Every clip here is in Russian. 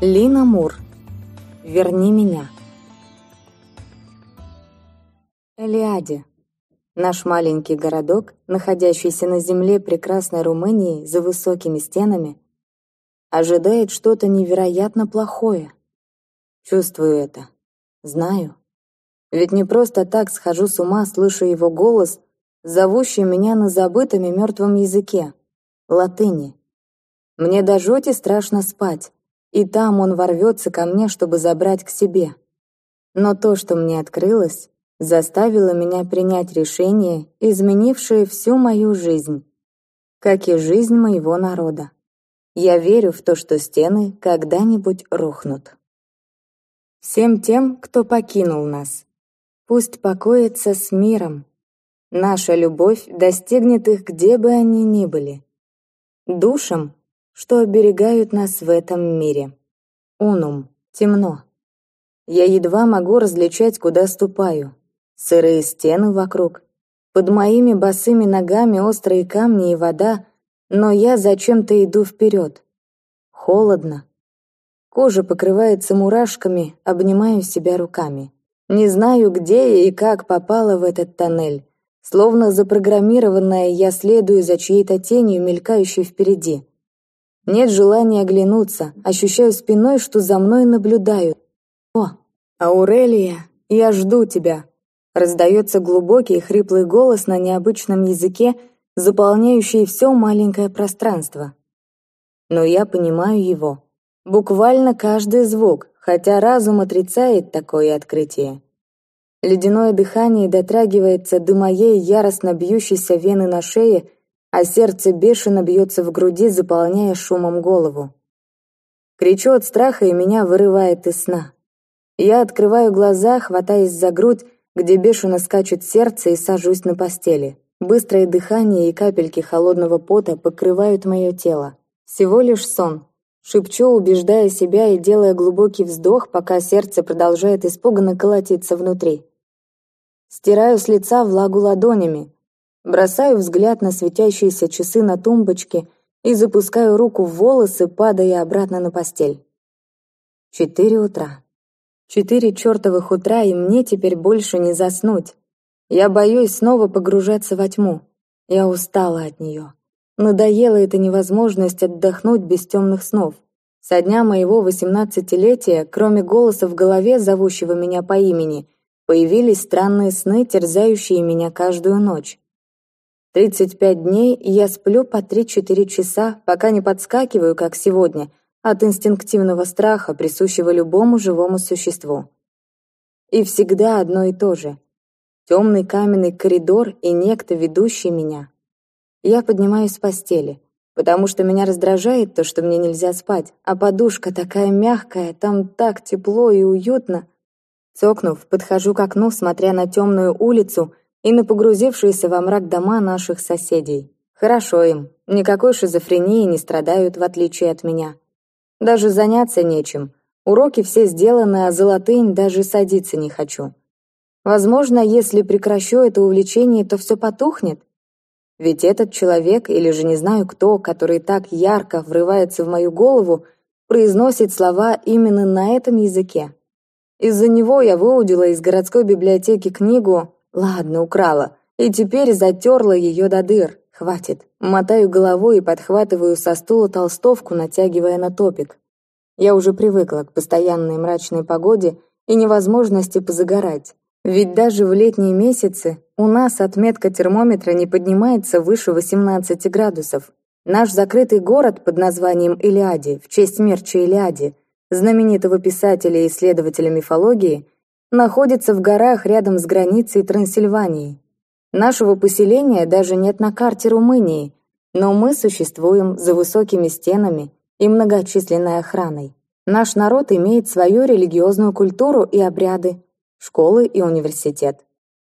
Лина Мур. Верни меня. Элиаде. Наш маленький городок, находящийся на земле прекрасной Румынии за высокими стенами, ожидает что-то невероятно плохое. Чувствую это. Знаю. Ведь не просто так схожу с ума, слыша его голос, зовущий меня на забытом и мертвом языке — латыни. Мне до жути страшно спать, и там он ворвется ко мне, чтобы забрать к себе. Но то, что мне открылось, заставило меня принять решение, изменившее всю мою жизнь, как и жизнь моего народа. Я верю в то, что стены когда-нибудь рухнут. Всем тем, кто покинул нас, пусть покоится с миром. Наша любовь достигнет их, где бы они ни были. Душам, что оберегают нас в этом мире. Унум, темно. Я едва могу различать, куда ступаю. Сырые стены вокруг. Под моими босыми ногами острые камни и вода, но я зачем-то иду вперед. Холодно. Кожа покрывается мурашками, обнимаю себя руками. Не знаю, где я и как попала в этот тоннель. Словно запрограммированная, я следую за чьей-то тенью, мелькающей впереди. Нет желания оглянуться, ощущаю спиной, что за мной наблюдают. «О, Аурелия, я жду тебя!» Раздается глубокий хриплый голос на необычном языке, заполняющий все маленькое пространство. Но я понимаю его. Буквально каждый звук, хотя разум отрицает такое открытие. Ледяное дыхание дотрагивается до моей яростно бьющейся вены на шее, а сердце бешено бьется в груди, заполняя шумом голову. Кричу от страха, и меня вырывает из сна. Я открываю глаза, хватаясь за грудь, где бешено скачет сердце, и сажусь на постели. Быстрое дыхание и капельки холодного пота покрывают мое тело. Всего лишь сон. Шепчу, убеждая себя и делая глубокий вздох, пока сердце продолжает испуганно колотиться внутри. Стираю с лица влагу ладонями, Бросаю взгляд на светящиеся часы на тумбочке и запускаю руку в волосы, падая обратно на постель. Четыре утра. Четыре чертовых утра, и мне теперь больше не заснуть. Я боюсь снова погружаться во тьму. Я устала от нее. Надоела эта невозможность отдохнуть без темных снов. Со дня моего восемнадцатилетия, кроме голоса в голове, зовущего меня по имени, появились странные сны, терзающие меня каждую ночь. 35 дней я сплю по 3-4 часа, пока не подскакиваю, как сегодня, от инстинктивного страха, присущего любому живому существу. И всегда одно и то же. Темный каменный коридор и некто, ведущий меня. Я поднимаюсь с постели, потому что меня раздражает то, что мне нельзя спать, а подушка такая мягкая, там так тепло и уютно. Цокнув, подхожу к окну, смотря на темную улицу — и на погрузившиеся во мрак дома наших соседей. Хорошо им, никакой шизофрении не страдают, в отличие от меня. Даже заняться нечем. Уроки все сделаны, а за даже садиться не хочу. Возможно, если прекращу это увлечение, то все потухнет. Ведь этот человек, или же не знаю кто, который так ярко врывается в мою голову, произносит слова именно на этом языке. Из-за него я выудила из городской библиотеки книгу Ладно, украла. И теперь затерла ее до дыр. Хватит. Мотаю головой и подхватываю со стула толстовку, натягивая на топик. Я уже привыкла к постоянной мрачной погоде и невозможности позагорать. Ведь даже в летние месяцы у нас отметка термометра не поднимается выше 18 градусов. Наш закрытый город под названием Илиади, в честь мерча Илиади, знаменитого писателя и исследователя мифологии, находится в горах рядом с границей Трансильвании. Нашего поселения даже нет на карте Румынии, но мы существуем за высокими стенами и многочисленной охраной. Наш народ имеет свою религиозную культуру и обряды, школы и университет.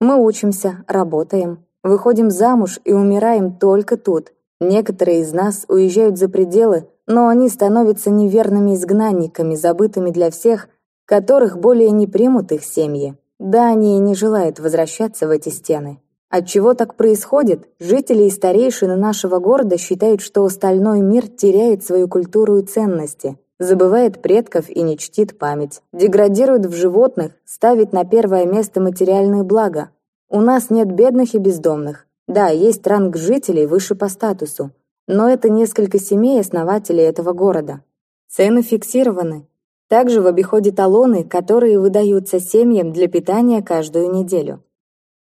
Мы учимся, работаем, выходим замуж и умираем только тут. Некоторые из нас уезжают за пределы, но они становятся неверными изгнанниками, забытыми для всех – которых более не примут их семьи. И не желают возвращаться в эти стены. Отчего так происходит? Жители и старейшины нашего города считают, что остальной мир теряет свою культуру и ценности. забывает предков и не чтит память, деградирует в животных, ставит на первое место материальные блага. У нас нет бедных и бездомных. Да, есть ранг жителей выше по статусу, но это несколько семей основателей этого города. Цены фиксированы. Также в обиходе талоны, которые выдаются семьям для питания каждую неделю.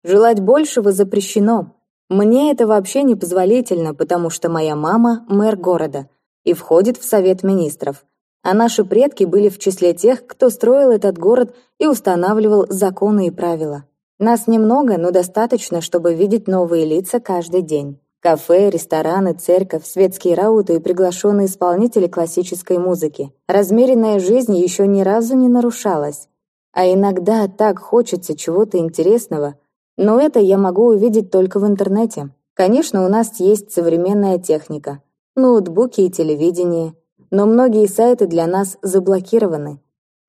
Желать большего запрещено. Мне это вообще не позволительно, потому что моя мама – мэр города и входит в Совет министров. А наши предки были в числе тех, кто строил этот город и устанавливал законы и правила. Нас немного, но достаточно, чтобы видеть новые лица каждый день. Кафе, рестораны, церковь, светские рауты и приглашенные исполнители классической музыки. Размеренная жизнь еще ни разу не нарушалась. А иногда так хочется чего-то интересного, но это я могу увидеть только в интернете. Конечно, у нас есть современная техника, ноутбуки и телевидение, но многие сайты для нас заблокированы.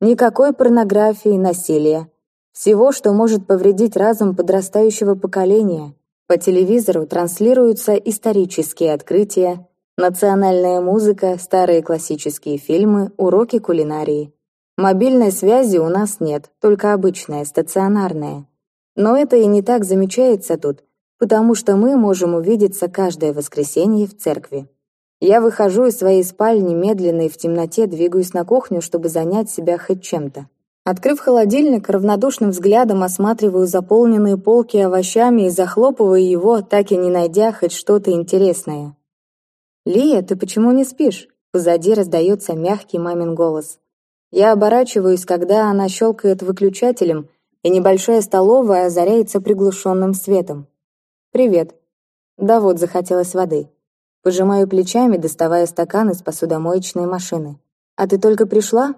Никакой порнографии, насилия. Всего, что может повредить разум подрастающего поколения – по телевизору транслируются исторические открытия, национальная музыка, старые классические фильмы, уроки кулинарии. Мобильной связи у нас нет, только обычная, стационарная. Но это и не так замечается тут, потому что мы можем увидеться каждое воскресенье в церкви. Я выхожу из своей спальни медленно и в темноте двигаюсь на кухню, чтобы занять себя хоть чем-то. Открыв холодильник, равнодушным взглядом осматриваю заполненные полки овощами и захлопываю его, так и не найдя хоть что-то интересное. «Лия, ты почему не спишь?» Позади раздается мягкий мамин голос. Я оборачиваюсь, когда она щелкает выключателем, и небольшая столовая озаряется приглушенным светом. «Привет». Да вот, захотелось воды. Пожимаю плечами, доставая стакан из посудомоечной машины. «А ты только пришла?»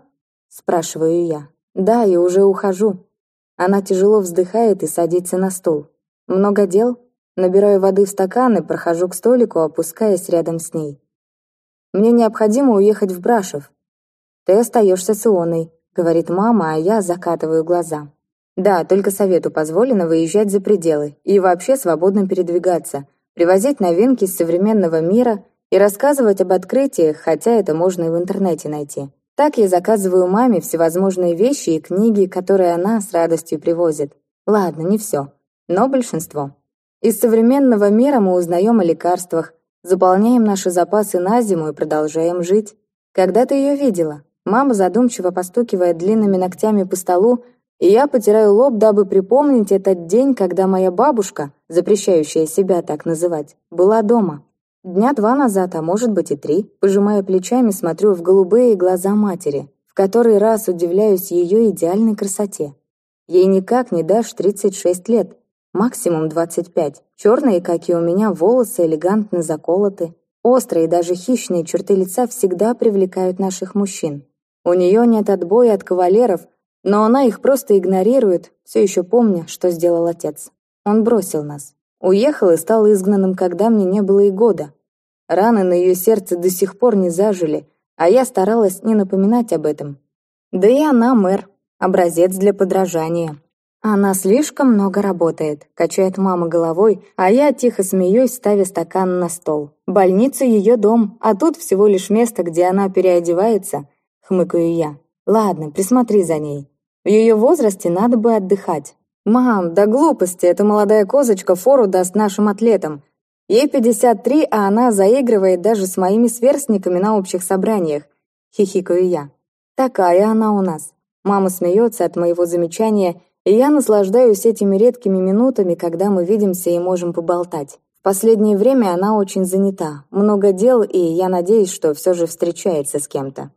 Спрашиваю я. «Да, и уже ухожу». Она тяжело вздыхает и садится на стул. «Много дел?» Набираю воды в стакан и прохожу к столику, опускаясь рядом с ней. «Мне необходимо уехать в Брашев». «Ты остаешься с Ионой», — говорит мама, а я закатываю глаза. «Да, только совету позволено выезжать за пределы и вообще свободно передвигаться, привозить новинки из современного мира и рассказывать об открытиях, хотя это можно и в интернете найти. Так я заказываю маме всевозможные вещи и книги, которые она с радостью привозит. Ладно, не все, но большинство. Из современного мира мы узнаем о лекарствах, заполняем наши запасы на зиму и продолжаем жить. Когда ты ее видела? Мама задумчиво постукивает длинными ногтями по столу, и я потираю лоб, дабы припомнить этот день, когда моя бабушка, запрещающая себя так называть, была дома. Дня два назад, а может быть и три, пожимая плечами, смотрю в голубые глаза матери, в который раз удивляюсь ее идеальной красоте. Ей никак не дашь 36 лет, максимум 25. Черные, как и у меня, волосы элегантно заколоты. Острые, даже хищные черты лица всегда привлекают наших мужчин. У нее нет отбоя от кавалеров, но она их просто игнорирует, все еще помня, что сделал отец. Он бросил нас. Уехал и стал изгнанным, когда мне не было и года. Раны на ее сердце до сих пор не зажили, а я старалась не напоминать об этом. Да и она мэр, образец для подражания. Она слишком много работает, качает мама головой, а я тихо смеюсь, ставя стакан на стол. Больница ее дом, а тут всего лишь место, где она переодевается, хмыкаю я. Ладно, присмотри за ней. В ее возрасте надо бы отдыхать. «Мам, да глупости, эта молодая козочка фору даст нашим атлетам. Ей 53, а она заигрывает даже с моими сверстниками на общих собраниях. Хихикаю я. Такая она у нас. Мама смеется от моего замечания, и я наслаждаюсь этими редкими минутами, когда мы видимся и можем поболтать. В последнее время она очень занята, много дел, и я надеюсь, что все же встречается с кем-то.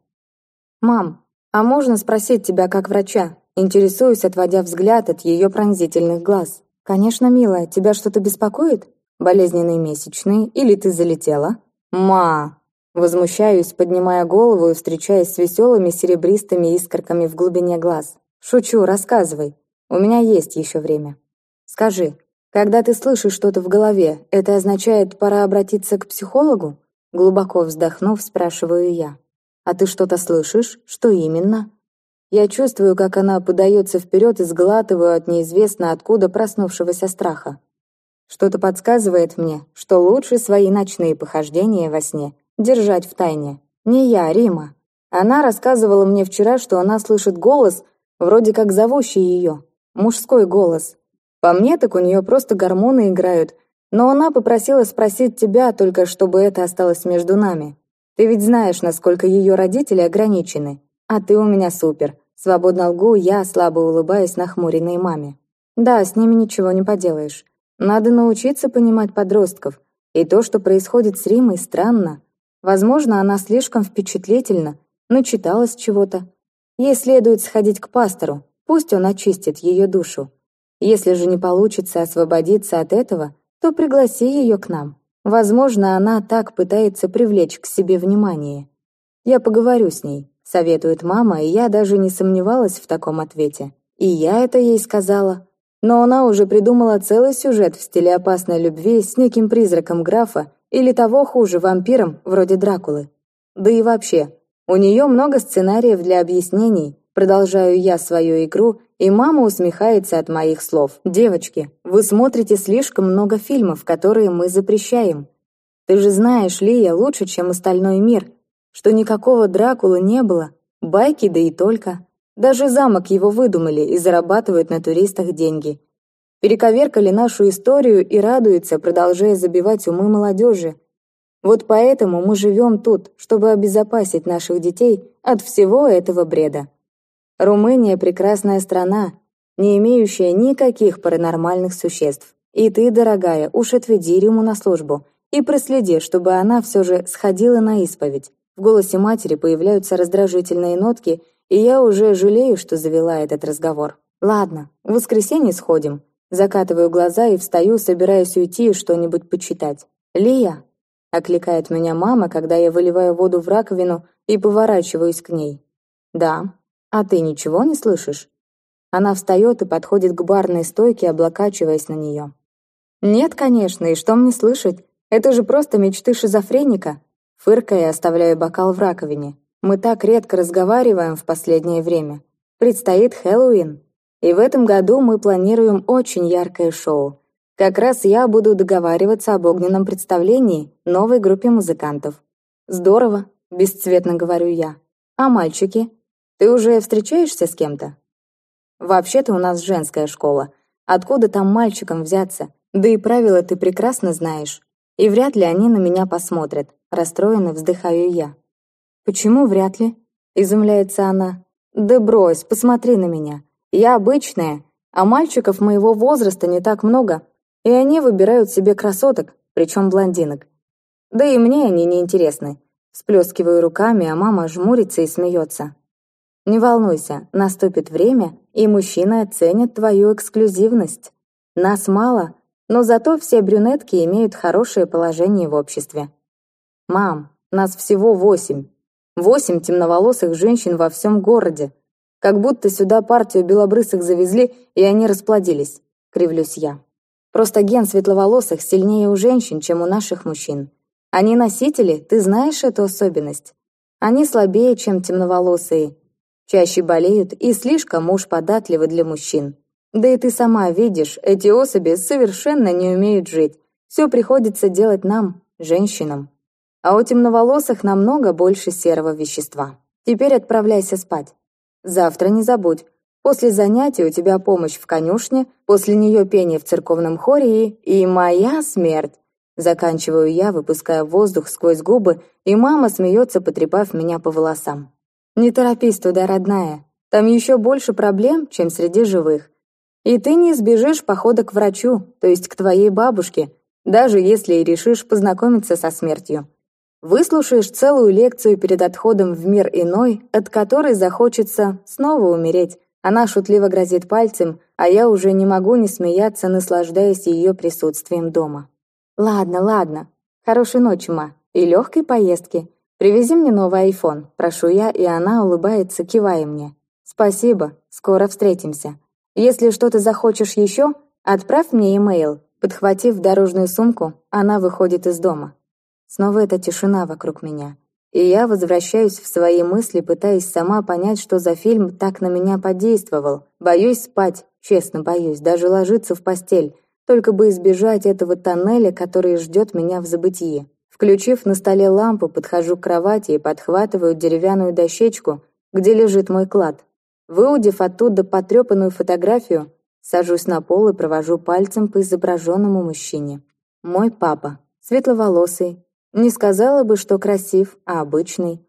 «Мам, а можно спросить тебя как врача?» Интересуюсь, отводя взгляд от ее пронзительных глаз. «Конечно, милая, тебя что-то беспокоит?» Болезненные месячные? Или ты залетела? Ма! Возмущаюсь, поднимая голову и встречаясь с веселыми серебристыми искорками в глубине глаз. Шучу, рассказывай. У меня есть еще время. Скажи, когда ты слышишь что-то в голове, это означает, пора обратиться к психологу? Глубоко вздохнув, спрашиваю я. А ты что-то слышишь? Что именно? Я чувствую, как она подается вперед и сглатываю от неизвестно откуда проснувшегося страха. Что-то подсказывает мне, что лучше свои ночные похождения во сне держать в тайне. Не я, Рима. Она рассказывала мне вчера, что она слышит голос, вроде как зовущий ее, мужской голос. По мне, так у нее просто гормоны играют, но она попросила спросить тебя, только чтобы это осталось между нами. Ты ведь знаешь, насколько ее родители ограничены. А ты у меня супер. Свободно лгу я, слабо улыбаясь нахмуренной маме. Да, с ними ничего не поделаешь. Надо научиться понимать подростков. И то, что происходит с Римой, странно. Возможно, она слишком впечатлительна, начиталась чего-то. Ей следует сходить к пастору, пусть он очистит ее душу. Если же не получится освободиться от этого, то пригласи ее к нам. Возможно, она так пытается привлечь к себе внимание. Я поговорю с ней, советует мама, и я даже не сомневалась в таком ответе. И я это ей сказала. Но она уже придумала целый сюжет в стиле опасной любви с неким призраком графа или того хуже вампиром, вроде Дракулы. Да и вообще, у нее много сценариев для объяснений. Продолжаю я свою игру, и мама усмехается от моих слов. «Девочки, вы смотрите слишком много фильмов, которые мы запрещаем. Ты же знаешь, Лия, лучше, чем остальной мир, что никакого Дракулы не было, байки да и только». Даже замок его выдумали и зарабатывают на туристах деньги. Перековеркали нашу историю и радуются, продолжая забивать умы молодежи. Вот поэтому мы живем тут, чтобы обезопасить наших детей от всего этого бреда. Румыния – прекрасная страна, не имеющая никаких паранормальных существ. И ты, дорогая, уж отведи Риму на службу и проследи, чтобы она все же сходила на исповедь. В голосе матери появляются раздражительные нотки, и я уже жалею, что завела этот разговор. Ладно, в воскресенье сходим. Закатываю глаза и встаю, собираясь уйти и что-нибудь почитать. «Лия!» — окликает меня мама, когда я выливаю воду в раковину и поворачиваюсь к ней. «Да. А ты ничего не слышишь?» Она встает и подходит к барной стойке, облокачиваясь на нее. «Нет, конечно, и что мне слышать? Это же просто мечты шизофреника!» Фыркая, оставляю бокал в раковине. Мы так редко разговариваем в последнее время. Предстоит Хэллоуин. И в этом году мы планируем очень яркое шоу. Как раз я буду договариваться об огненном представлении новой группе музыкантов. Здорово, бесцветно говорю я. А мальчики? Ты уже встречаешься с кем-то? Вообще-то у нас женская школа. Откуда там мальчикам взяться? Да и правила ты прекрасно знаешь. И вряд ли они на меня посмотрят. Расстроенно вздыхаю я. «Почему вряд ли?» — изумляется она. «Да брось, посмотри на меня. Я обычная, а мальчиков моего возраста не так много, и они выбирают себе красоток, причем блондинок. Да и мне они не интересны. Сплескиваю руками, а мама жмурится и смеется. Не волнуйся, наступит время, и мужчина оценит твою эксклюзивность. Нас мало, но зато все брюнетки имеют хорошее положение в обществе. Мам, нас всего восемь, Восемь темноволосых женщин во всем городе. Как будто сюда партию белобрысых завезли, и они расплодились. Кривлюсь я. Просто ген светловолосых сильнее у женщин, чем у наших мужчин. Они носители, ты знаешь эту особенность. Они слабее, чем темноволосые. Чаще болеют и слишком уж податливы для мужчин. Да и ты сама видишь, эти особи совершенно не умеют жить. Все приходится делать нам, женщинам. А у темноволосых намного больше серого вещества. Теперь отправляйся спать. Завтра не забудь. После занятий у тебя помощь в конюшне, после нее пение в церковном хоре и... и моя смерть. Заканчиваю я, выпуская воздух сквозь губы, и мама смеется, потрепав меня по волосам. «Не торопись туда, родная. Там еще больше проблем, чем среди живых. И ты не избежишь похода к врачу, то есть к твоей бабушке, даже если и решишь познакомиться со смертью. Выслушаешь целую лекцию перед отходом в мир иной, от которой захочется снова умереть. Она шутливо грозит пальцем, а я уже не могу не смеяться, наслаждаясь ее присутствием дома. «Ладно, ладно. Хорошей ночи, ма. И легкой поездки. Привези мне новый айфон, прошу я, и она улыбается, кивая мне. Спасибо, скоро встретимся. Если что-то захочешь еще, отправь мне имейл». Подхватив дорожную сумку, она выходит из дома. Снова эта тишина вокруг меня. И я возвращаюсь в свои мысли, пытаясь сама понять, что за фильм так на меня подействовал. Боюсь спать, честно боюсь, даже ложиться в постель, только бы избежать этого тоннеля, который ждет меня в забытии. Включив на столе лампу, подхожу к кровати и подхватываю деревянную дощечку, где лежит мой клад. Выудив оттуда потрепанную фотографию, сажусь на пол и провожу пальцем по изображенному мужчине. Мой папа, светловолосый, не сказала бы, что красив, а обычный.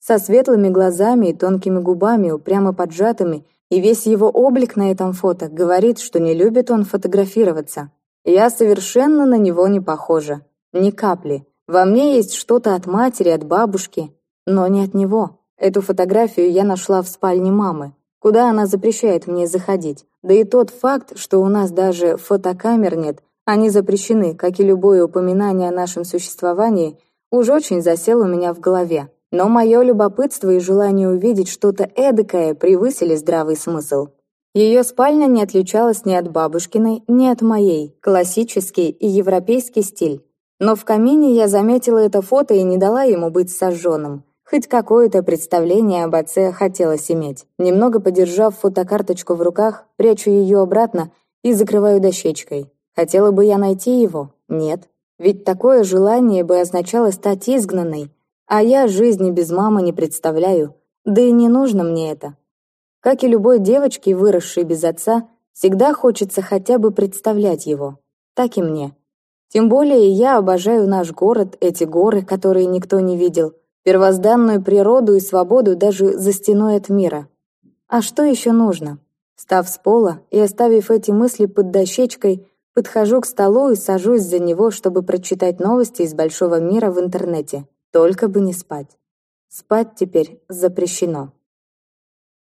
Со светлыми глазами и тонкими губами, упрямо поджатыми, и весь его облик на этом фото говорит, что не любит он фотографироваться. Я совершенно на него не похожа. Ни капли. Во мне есть что-то от матери, от бабушки, но не от него. Эту фотографию я нашла в спальне мамы, куда она запрещает мне заходить. Да и тот факт, что у нас даже фотокамер нет, они запрещены, как и любое упоминание о нашем существовании, уж очень засел у меня в голове. Но мое любопытство и желание увидеть что-то эдакое превысили здравый смысл. Ее спальня не отличалась ни от бабушкиной, ни от моей, классический и европейский стиль. Но в камине я заметила это фото и не дала ему быть сожженным. Хоть какое-то представление об отце хотелось иметь. Немного подержав фотокарточку в руках, прячу ее обратно и закрываю дощечкой. Хотела бы я найти его? Нет. Ведь такое желание бы означало стать изгнанной. А я жизни без мамы не представляю. Да и не нужно мне это. Как и любой девочке, выросшей без отца, всегда хочется хотя бы представлять его. Так и мне. Тем более я обожаю наш город, эти горы, которые никто не видел, первозданную природу и свободу даже за стеной от мира. А что еще нужно? Встав с пола и оставив эти мысли под дощечкой, подхожу к столу и сажусь за него, чтобы прочитать новости из большого мира в интернете. Только бы не спать. Спать теперь запрещено.